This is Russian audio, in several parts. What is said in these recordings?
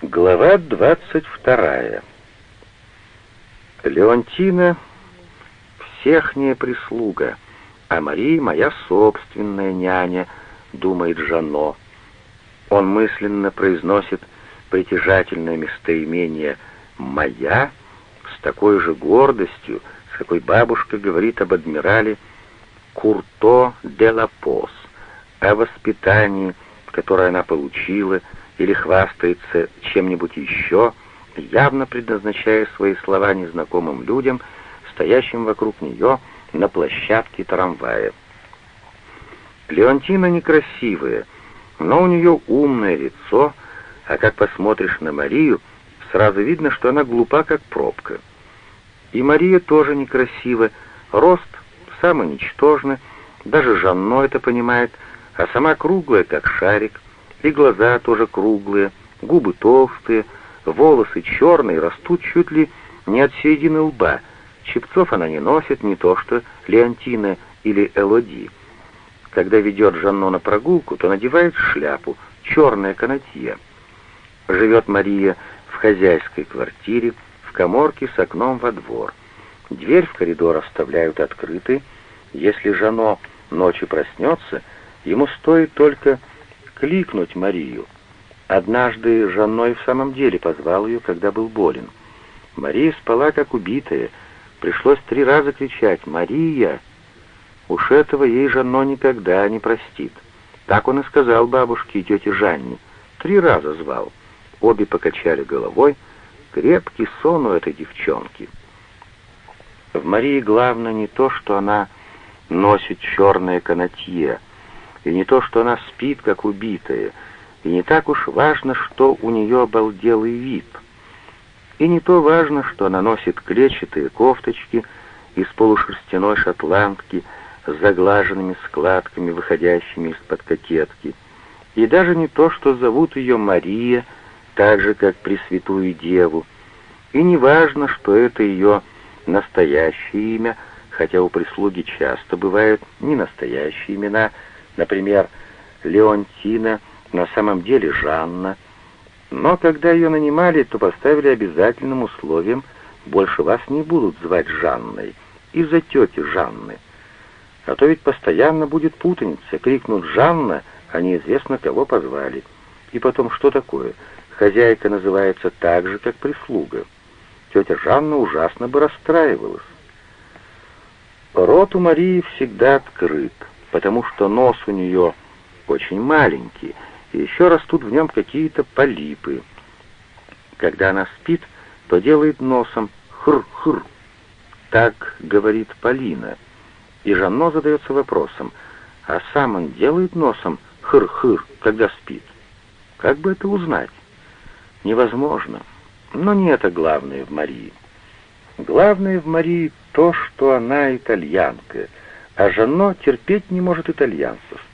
Глава двадцать вторая. Леонтина — всехняя прислуга, а Мария — моя собственная няня, думает Жано. Он мысленно произносит притяжательное местоимение «моя» с такой же гордостью, с какой бабушка говорит об адмирале Курто де ла Пос, о воспитании, которое она получила — или хвастается чем-нибудь еще, явно предназначая свои слова незнакомым людям, стоящим вокруг нее на площадке трамвая. Леонтина некрасивая, но у нее умное лицо, а как посмотришь на Марию, сразу видно, что она глупа, как пробка. И Мария тоже некрасива, рост самый ничтожный, даже Жанно это понимает, а сама круглая, как шарик — и глаза тоже круглые, губы толстые, волосы черные, растут чуть ли не от середины лба. Чепцов она не носит, не то что Леонтина или Элоди. Когда ведет Жанно на прогулку, то надевает шляпу, черное канатье. Живет Мария в хозяйской квартире, в коморке с окном во двор. Дверь в коридор оставляют открытой. Если Жано ночью проснется, ему стоит только кликнуть Марию. Однажды Жанной в самом деле позвал ее, когда был болен. Мария спала как убитая. Пришлось три раза кричать «Мария!». Уж этого ей Жанно никогда не простит. Так он и сказал бабушке и тете Жанне. Три раза звал. Обе покачали головой. Крепкий сон у этой девчонки. В Марии главное не то, что она носит черное канатье, и не то, что она спит, как убитая, и не так уж важно, что у нее обалделый вид. И не то важно, что она носит клетчатые кофточки из полушерстяной шотландки с заглаженными складками, выходящими из-под кокетки. И даже не то, что зовут ее Мария, так же, как Пресвятую Деву. И не важно, что это ее настоящее имя, хотя у прислуги часто бывают не настоящие имена — Например, Леонтина, на самом деле Жанна. Но когда ее нанимали, то поставили обязательным условием «больше вас не будут звать Жанной» из-за тети Жанны. А то ведь постоянно будет путаница, крикнут «Жанна», а неизвестно, кого позвали. И потом, что такое? Хозяйка называется так же, как прислуга. Тетя Жанна ужасно бы расстраивалась. Рот у Марии всегда открыт потому что нос у нее очень маленький, и еще растут в нем какие-то полипы. Когда она спит, то делает носом хр-хр. Так говорит Полина. И Жанно задается вопросом, а сам он делает носом хр-хр, когда спит? Как бы это узнать? Невозможно. Но не это главное в Марии. Главное в Марии то, что она итальянка — а Жанно терпеть не может итальянцев.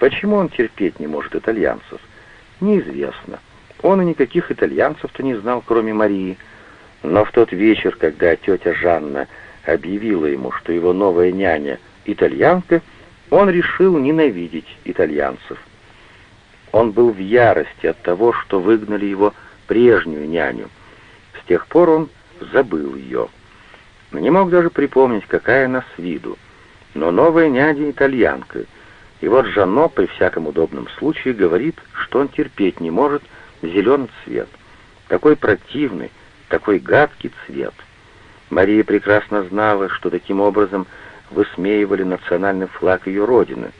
Почему он терпеть не может итальянцев? Неизвестно. Он и никаких итальянцев-то не знал, кроме Марии. Но в тот вечер, когда тетя Жанна объявила ему, что его новая няня — итальянка, он решил ненавидеть итальянцев. Он был в ярости от того, что выгнали его прежнюю няню. С тех пор он забыл ее. Не мог даже припомнить, какая она с виду но новая няня итальянка. И вот Жанно при всяком удобном случае говорит, что он терпеть не может зеленый цвет. Такой противный, такой гадкий цвет. Мария прекрасно знала, что таким образом высмеивали национальный флаг ее родины.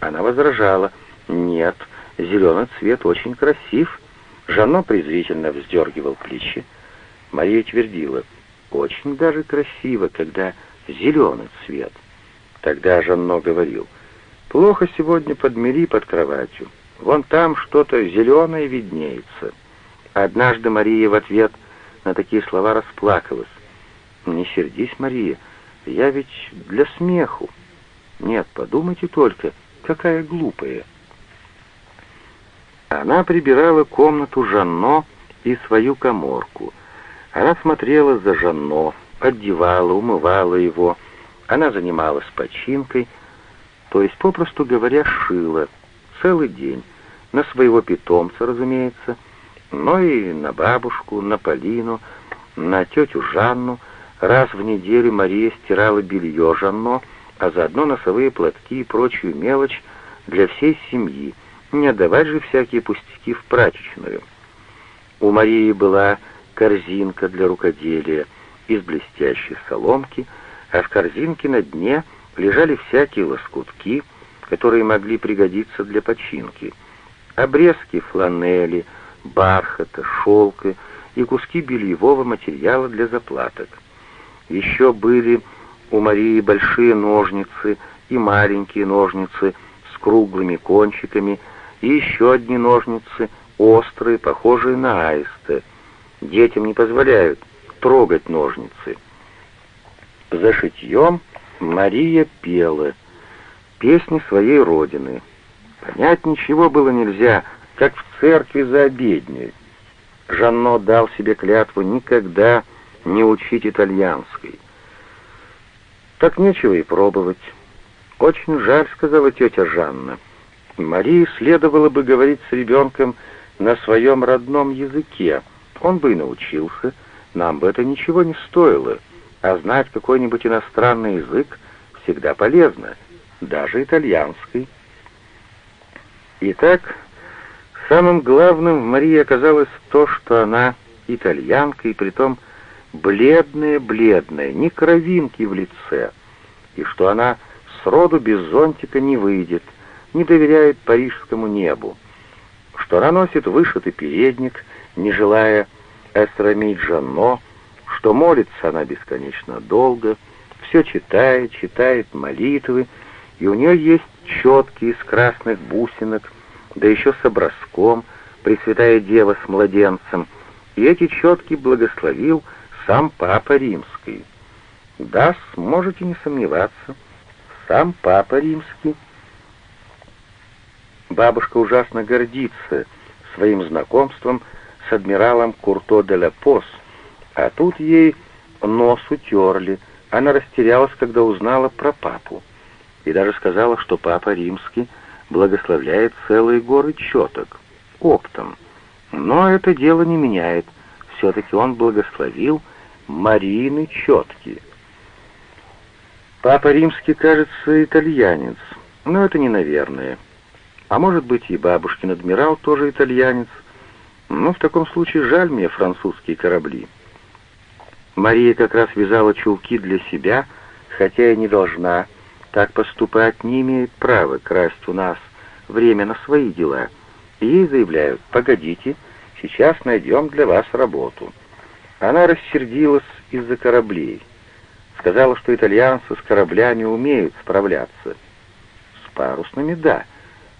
Она возражала, нет, зеленый цвет очень красив. Жанно презрительно вздергивал плечи. Мария твердила, очень даже красиво, когда зеленый цвет. Тогда Жанно говорил, «Плохо сегодня подмели под кроватью. Вон там что-то зеленое виднеется». Однажды Мария в ответ на такие слова расплакалась. «Не сердись, Мария, я ведь для смеху». «Нет, подумайте только, какая глупая». Она прибирала комнату Жанно и свою коморку. Она смотрела за Жанно, одевала, умывала его, она занималась починкой, то есть, попросту говоря, шила целый день, на своего питомца, разумеется, но и на бабушку, на Полину, на тетю Жанну. Раз в неделю Мария стирала белье Жанно, а заодно носовые платки и прочую мелочь для всей семьи, не отдавать же всякие пустяки в прачечную. У Марии была корзинка для рукоделия из блестящей соломки, а в корзинке на дне лежали всякие лоскутки, которые могли пригодиться для починки, обрезки фланели, бархата, шелка и куски бельевого материала для заплаток. Еще были у Марии большие ножницы и маленькие ножницы с круглыми кончиками, и еще одни ножницы, острые, похожие на аисты. Детям не позволяют трогать ножницы. За шитьем Мария пела песни своей родины. Понять ничего было нельзя, как в церкви за обедней. Жанно дал себе клятву никогда не учить итальянской. Так нечего и пробовать. Очень жаль, сказала тетя Жанна. Марии следовало бы говорить с ребенком на своем родном языке. Он бы и научился. Нам бы это ничего не стоило. А знать какой-нибудь иностранный язык всегда полезно, даже итальянский. Итак, самым главным в Марии оказалось то, что она итальянка, и притом бледная-бледная, ни кровинки в лице, и что она сроду без зонтика не выйдет, не доверяет парижскому небу, что она носит вышитый передник, не желая эстрамить Жанно, что молится она бесконечно долго, все читает, читает молитвы, и у нее есть четки из красных бусинок, да еще с образком, Пресвятая Дева с младенцем, и эти четки благословил сам Папа Римский. Да, можете не сомневаться, сам Папа Римский. Бабушка ужасно гордится своим знакомством с адмиралом Курто де ла Пос, а тут ей нос утерли, она растерялась, когда узнала про папу, и даже сказала, что папа римский благословляет целые горы четок, оптом. Но это дело не меняет, все-таки он благословил Марины четки. Папа римский, кажется, итальянец, но это не наверное. А может быть и бабушкин адмирал тоже итальянец, но в таком случае жаль мне французские корабли. Мария как раз вязала чулки для себя, хотя и не должна так поступать, не имеет права красть у нас время на свои дела. Ей заявляют, погодите, сейчас найдем для вас работу. Она рассердилась из-за кораблей. Сказала, что итальянцы с кораблями умеют справляться. С парусными — да.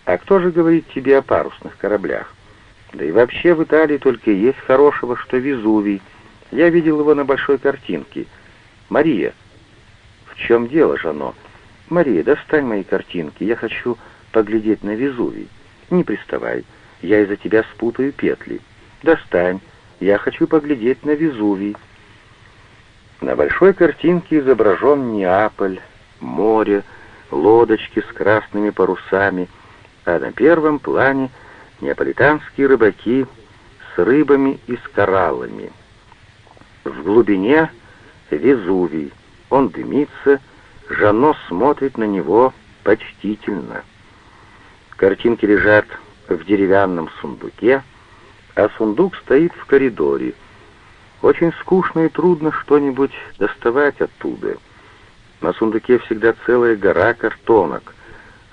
А кто же говорит тебе о парусных кораблях? Да и вообще в Италии только есть хорошего, что Везувий — я видел его на большой картинке. Мария. В чем дело, Жано? Мария, достань мои картинки. Я хочу поглядеть на Везувий. Не приставай. Я из-за тебя спутаю петли. Достань. Я хочу поглядеть на Везувий. На большой картинке изображен Неаполь, море, лодочки с красными парусами, а на первом плане неаполитанские рыбаки с рыбами и с кораллами. В глубине Везувий. Он дымится, Жано смотрит на него почтительно. Картинки лежат в деревянном сундуке, а сундук стоит в коридоре. Очень скучно и трудно что-нибудь доставать оттуда. На сундуке всегда целая гора картонок.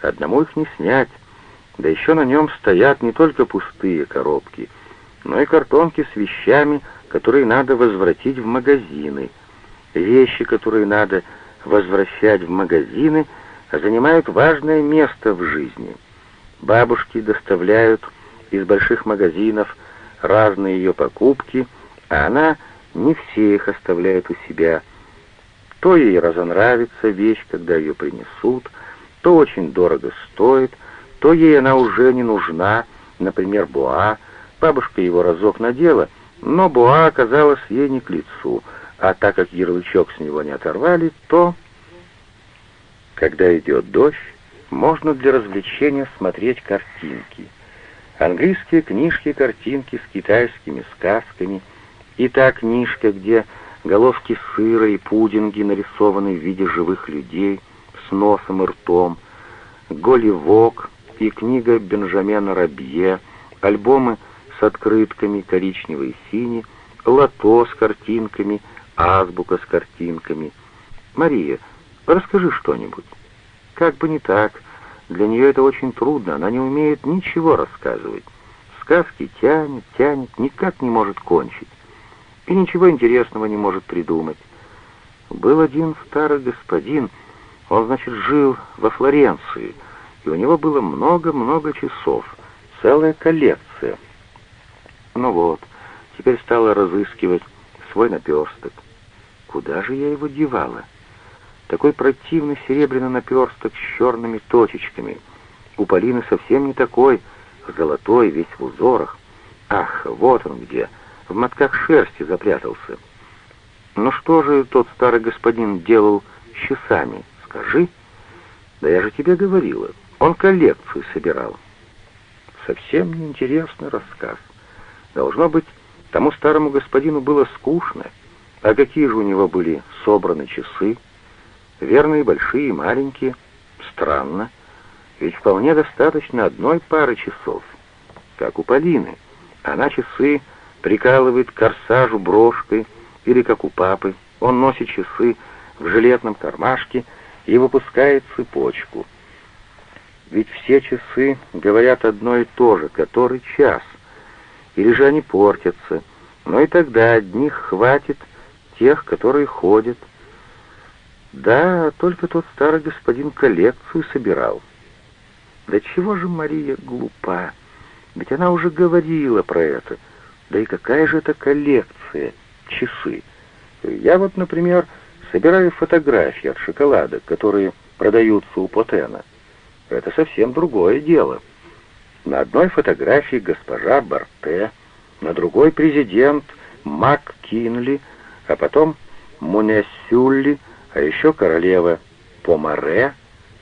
Одному их не снять. Да еще на нем стоят не только пустые коробки, но и картонки с вещами, которые надо возвратить в магазины. Вещи, которые надо возвращать в магазины, занимают важное место в жизни. Бабушки доставляют из больших магазинов разные ее покупки, а она не все их оставляет у себя. То ей разонравится вещь, когда ее принесут, то очень дорого стоит, то ей она уже не нужна, например, буа. Бабушка его разок надела — но Буа оказалась ей не к лицу, а так как ярлычок с него не оторвали, то, когда идет дождь, можно для развлечения смотреть картинки. Английские книжки и картинки с китайскими сказками, и та книжка, где головки сыра и пудинги нарисованы в виде живых людей с носом и ртом, Голливок и книга Бенджамена Рабье, альбомы с открытками коричневый и синий, лото с картинками, азбука с картинками. «Мария, расскажи что-нибудь». Как бы не так, для нее это очень трудно, она не умеет ничего рассказывать. Сказки тянет, тянет, никак не может кончить. И ничего интересного не может придумать. Был один старый господин, он, значит, жил во Флоренции, и у него было много-много часов, целая коллекция. Ну вот, теперь стала разыскивать свой наперсток. Куда же я его девала? Такой противный серебряный наперсток с черными точечками. У Полины совсем не такой, золотой, весь в узорах. Ах, вот он где, в мотках шерсти запрятался. Ну что же тот старый господин делал с часами, скажи? Да я же тебе говорила, он коллекцию собирал. Совсем неинтересный рассказ. Должно быть, тому старому господину было скучно. А какие же у него были собраны часы? Верные большие и маленькие. Странно, ведь вполне достаточно одной пары часов, как у Полины. Она часы прикалывает к корсажу брошкой, или как у папы, он носит часы в жилетном кармашке и выпускает цепочку. Ведь все часы говорят одно и то же, который час, или же они портятся, но и тогда одних хватит тех, которые ходят, да, только тот старый господин коллекцию собирал. Да чего же Мария глупа? Ведь она уже говорила про это. Да и какая же это коллекция? Часы. Я вот, например, собираю фотографии от шоколада, которые продаются у Потена. Это совсем другое дело. На одной фотографии госпожа Барте, на другой президент МакКинли, а потом Мунесюлли — а еще королева Помаре.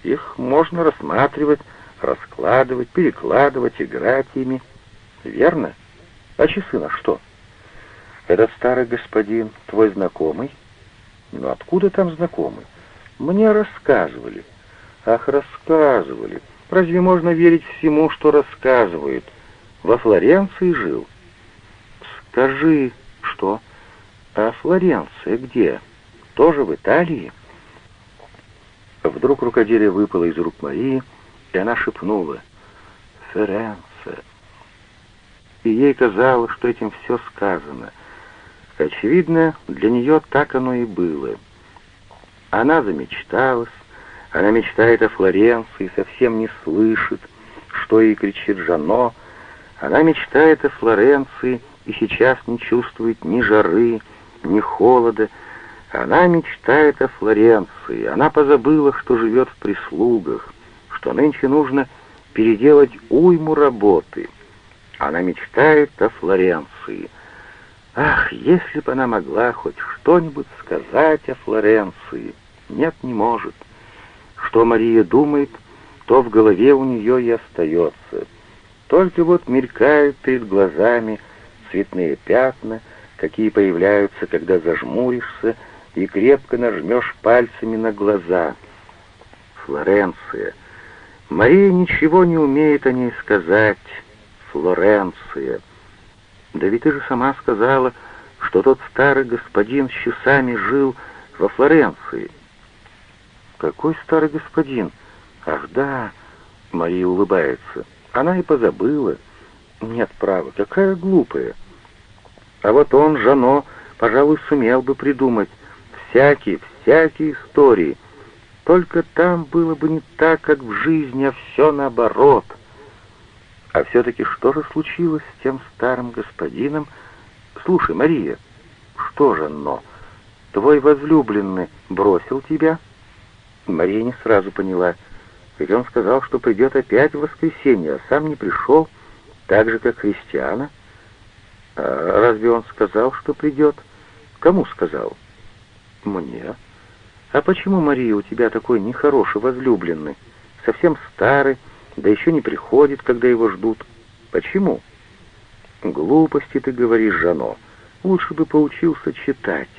Их можно рассматривать, раскладывать, перекладывать, играть ими. Верно? А часы на что? Этот старый господин твой знакомый? Ну откуда там знакомый? Мне рассказывали. Ах, рассказывали. Разве можно верить всему, что рассказывают? Во Флоренции жил. Скажи, что? А Флоренция где? Тоже в Италии?» Вдруг рукоделие выпало из рук Марии, и она шепнула «Ференце». И ей казалось, что этим все сказано. Очевидно, для нее так оно и было. Она замечталась, она мечтает о Флоренции, совсем не слышит, что ей кричит Жано. Она мечтает о Флоренции и сейчас не чувствует ни жары, ни холода, она мечтает о Флоренции, она позабыла, что живет в прислугах, что нынче нужно переделать уйму работы. Она мечтает о Флоренции. Ах, если бы она могла хоть что-нибудь сказать о Флоренции. Нет, не может. Что Мария думает, то в голове у нее и остается. Только вот мелькают перед глазами цветные пятна, какие появляются, когда зажмуришься, и крепко нажмешь пальцами на глаза. Флоренция. Мария ничего не умеет о ней сказать. Флоренция. Да ведь ты же сама сказала, что тот старый господин с часами жил во Флоренции. Какой старый господин? Ах, да, Мария улыбается. Она и позабыла. Нет, права, какая глупая. А вот он, Жано, пожалуй, сумел бы придумать всякие, всякие истории. Только там было бы не так, как в жизни, а все наоборот. А все-таки что же случилось с тем старым господином? Слушай, Мария, что же но? Твой возлюбленный бросил тебя? Мария не сразу поняла. Ведь он сказал, что придет опять в воскресенье, а сам не пришел, так же, как христиана. А разве он сказал, что придет? Кому сказал? «Мне? А почему, Мария, у тебя такой нехороший возлюбленный? Совсем старый, да еще не приходит, когда его ждут. Почему? Глупости ты говоришь, Жано. Лучше бы поучился читать.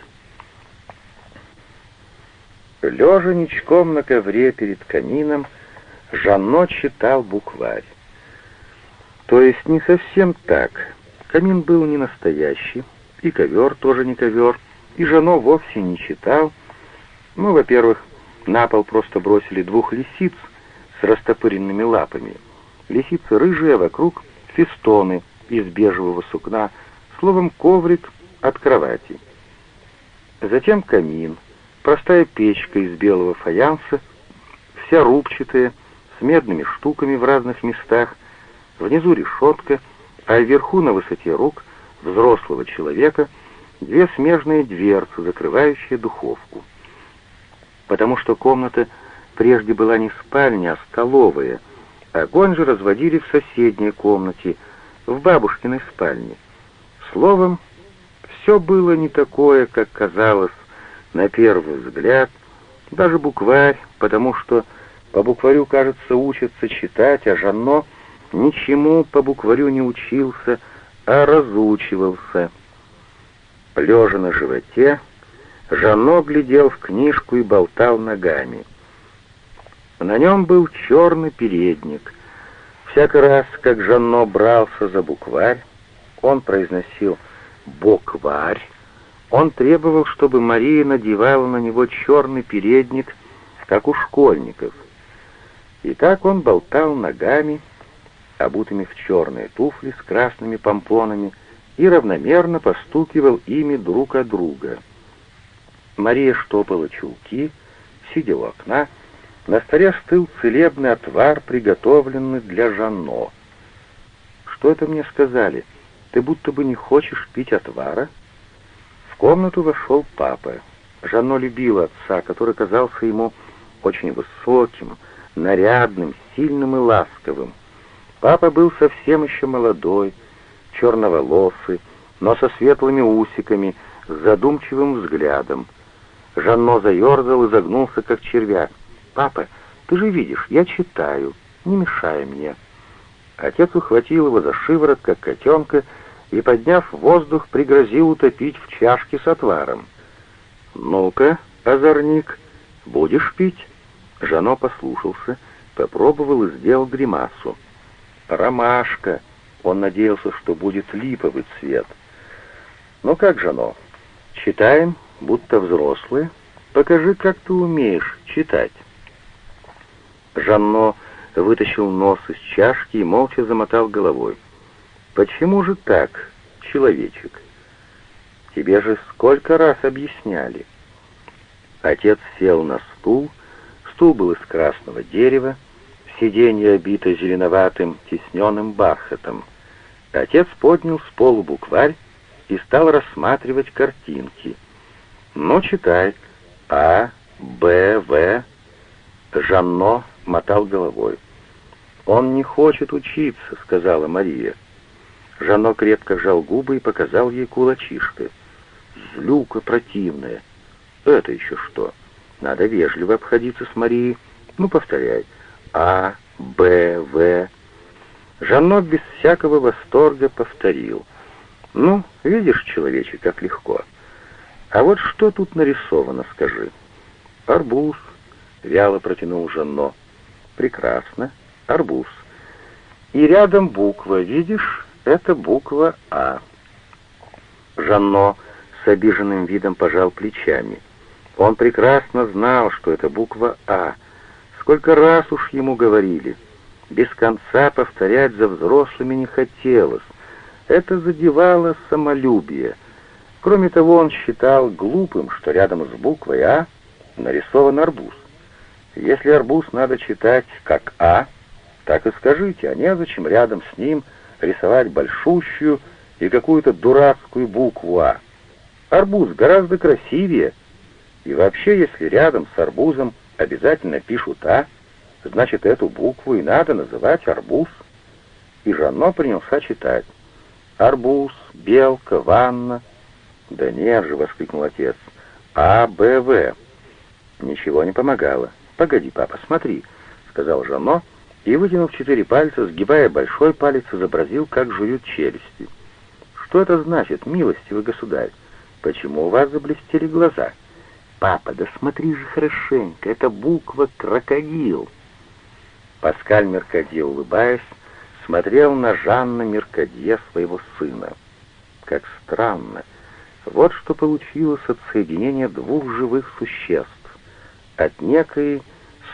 Лежа ничком на ковре перед камином, Жанно читал букварь. То есть не совсем так. Камин был не настоящий, и ковер тоже не ковер, и Жано вовсе не читал. Ну, во-первых, на пол просто бросили двух лисиц с растопыренными лапами. Лисицы рыжие, а вокруг фестоны из бежевого сукна, словом, коврик от кровати. Затем камин, простая печка из белого фаянса, вся рубчатая, с медными штуками в разных местах, внизу решетка, а вверху на высоте рук взрослого человека две смежные дверцы, закрывающие духовку. Потому что комната прежде была не спальня, а столовая. Огонь же разводили в соседней комнате, в бабушкиной спальне. Словом, все было не такое, как казалось на первый взгляд, даже букварь, потому что по букварю, кажется, учатся читать, а Жанно ничему по букварю не учился, а разучивался. Лежа на животе, Жанно глядел в книжку и болтал ногами. На нем был черный передник. Всякий раз, как Жанно брался за букварь, он произносил «букварь», он требовал, чтобы Мария надевала на него черный передник, как у школьников. И так он болтал ногами, обутыми в черные туфли с красными помпонами, и равномерно постукивал ими друг от друга. Мария штопала чулки, сидя у окна, на столе стыл целебный отвар, приготовленный для Жанно. «Что это мне сказали? Ты будто бы не хочешь пить отвара?» В комнату вошел папа. Жанно любила отца, который казался ему очень высоким, нарядным, сильным и ласковым. Папа был совсем еще молодой, черноволосый, но со светлыми усиками, с задумчивым взглядом. Жанно заерзал и загнулся, как червяк. «Папа, ты же видишь, я читаю, не мешай мне». Отец ухватил его за шиворот, как котенка, и, подняв воздух, пригрозил утопить в чашке с отваром. «Ну-ка, озорник, будешь пить?» Жано послушался, попробовал и сделал гримасу. «Ромашка!» Он надеялся, что будет липовый цвет. «Ну как, Жано, читаем, будто взрослые? Покажи, как ты умеешь читать». Жанно вытащил нос из чашки и молча замотал головой. «Почему же так, человечек? Тебе же сколько раз объясняли». Отец сел на стул, Стул был из красного дерева, сиденье обито зеленоватым тисненным бархатом. Отец поднял с полу букварь и стал рассматривать картинки. «Ну, читай. А, Б, В». Жанно мотал головой. «Он не хочет учиться», — сказала Мария. Жанно крепко сжал губы и показал ей кулачишко. «Злюка противная. Это еще что?» Надо вежливо обходиться с Марией. Ну, повторяй. А, Б, В. Жанно без всякого восторга повторил. Ну, видишь, человече, как легко. А вот что тут нарисовано, скажи. Арбуз, вяло протянул Жанно. Прекрасно, арбуз. И рядом буква, видишь, это буква А. Жанно с обиженным видом пожал плечами. Он прекрасно знал, что это буква «А». Сколько раз уж ему говорили. Без конца повторять за взрослыми не хотелось. Это задевало самолюбие. Кроме того, он считал глупым, что рядом с буквой «А» нарисован арбуз. Если арбуз надо читать как «А», так и скажите, а незачем рядом с ним рисовать большущую и какую-то дурацкую букву «А». Арбуз гораздо красивее — и вообще, если рядом с арбузом обязательно пишут «а», значит, эту букву и надо называть арбуз. И Жанно принялся читать. «Арбуз, белка, ванна». «Да нет же!» — воскликнул отец. «А, Б, В». Ничего не помогало. «Погоди, папа, смотри», — сказал Жанно и, вытянув четыре пальца, сгибая большой палец, изобразил, как жуют челюсти. «Что это значит, милостивый государь? Почему у вас заблестели глаза?» «Папа, да смотри же хорошенько, это буква «крокодил». Паскаль Меркадье, улыбаясь, смотрел на Жанна Меркадье, своего сына. Как странно. Вот что получилось от соединения двух живых существ. От некой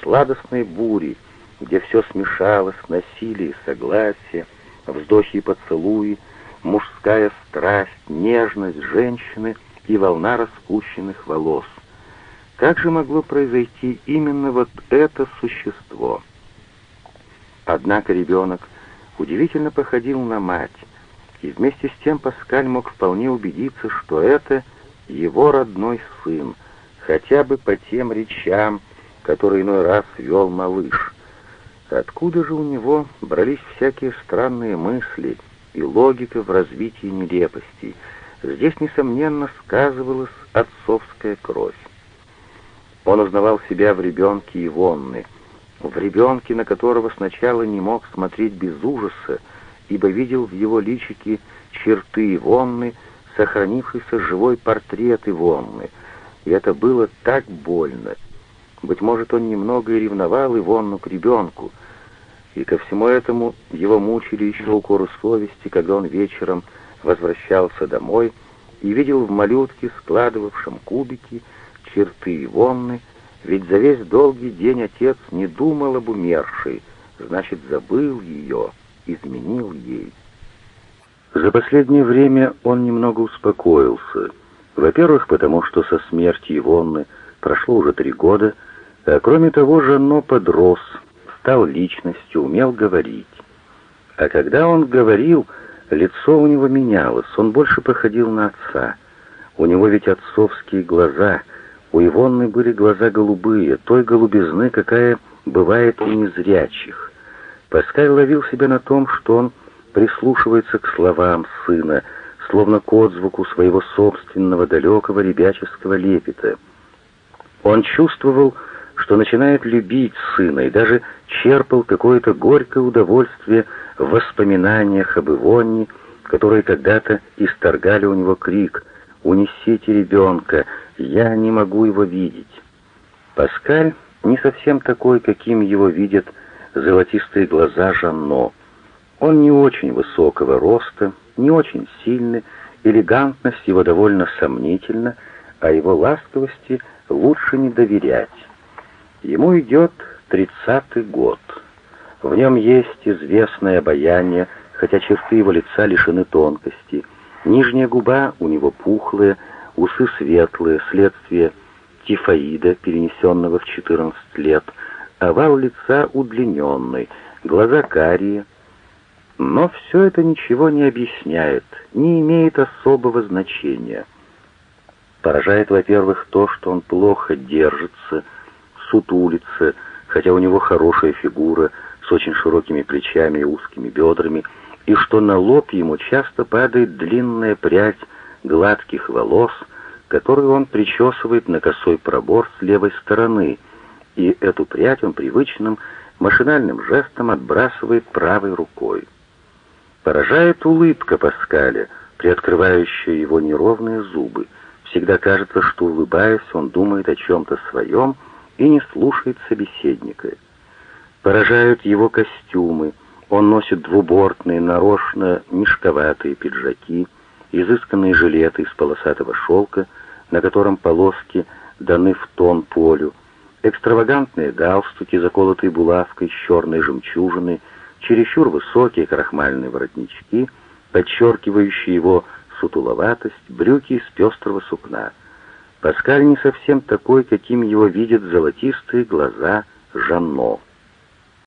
сладостной бури, где все смешалось, насилие согласие, вздохи и поцелуи, мужская страсть, нежность женщины и волна распущенных волос. Как же могло произойти именно вот это существо? Однако ребенок удивительно походил на мать, и вместе с тем Паскаль мог вполне убедиться, что это его родной сын, хотя бы по тем речам, которые иной раз вел малыш. Откуда же у него брались всякие странные мысли и логика в развитии нелепостей? Здесь, несомненно, сказывалась отцовская кровь. Он узнавал себя в ребенке Ивонны, в ребенке, на которого сначала не мог смотреть без ужаса, ибо видел в его личике черты Ивонны, сохранившийся живой портрет Ивонны, и это было так больно. Быть может, он немного и ревновал Ивонну к ребенку, и ко всему этому его мучили еще укоры совести, когда он вечером возвращался домой и видел в малютке, складывавшем кубики, черты Ивонны, ведь за весь долгий день отец не думал об умершей, значит, забыл ее, изменил ей. За последнее время он немного успокоился. Во-первых, потому что со смерти Ивонны прошло уже три года, а кроме того, Жанно подрос, стал личностью, умел говорить. А когда он говорил, лицо у него менялось, он больше походил на отца. У него ведь отцовские глаза, у Ивонны были глаза голубые, той голубизны, какая бывает у незрячих. Паскаль ловил себя на том, что он прислушивается к словам сына, словно к отзвуку своего собственного далекого ребяческого лепета. Он чувствовал, что начинает любить сына и даже черпал какое-то горькое удовольствие в воспоминаниях об Ивонне, которые когда-то исторгали у него крик «Унесите ребенка! Я не могу его видеть!» Паскаль не совсем такой, каким его видят золотистые глаза Жанно. Он не очень высокого роста, не очень сильный, элегантность его довольно сомнительна, а его ласковости лучше не доверять. Ему идет тридцатый год. В нем есть известное обаяние, хотя черты его лица лишены тонкости. Нижняя губа у него пухлая, усы светлые, следствие тифаида, перенесенного в 14 лет, овал лица удлиненный, глаза карие. Но все это ничего не объясняет, не имеет особого значения. Поражает, во-первых, то, что он плохо держится, сутулится, хотя у него хорошая фигура с очень широкими плечами и узкими бедрами, и что на лоб ему часто падает длинная прядь гладких волос, которую он причесывает на косой пробор с левой стороны, и эту прядь он привычным машинальным жестом отбрасывает правой рукой. Поражает улыбка Паскаля, приоткрывающая его неровные зубы. Всегда кажется, что, улыбаясь, он думает о чем-то своем, и не слушает собеседника. Поражают его костюмы. Он носит двубортные, нарочно мешковатые пиджаки, изысканные жилеты из полосатого шелка, на котором полоски даны в тон полю, экстравагантные галстуки, заколотые булавкой с черной жемчужиной, чересчур высокие крахмальные воротнички, подчеркивающие его сутуловатость, брюки из пестрого сукна — Паскаль не совсем такой, каким его видят золотистые глаза Жанно.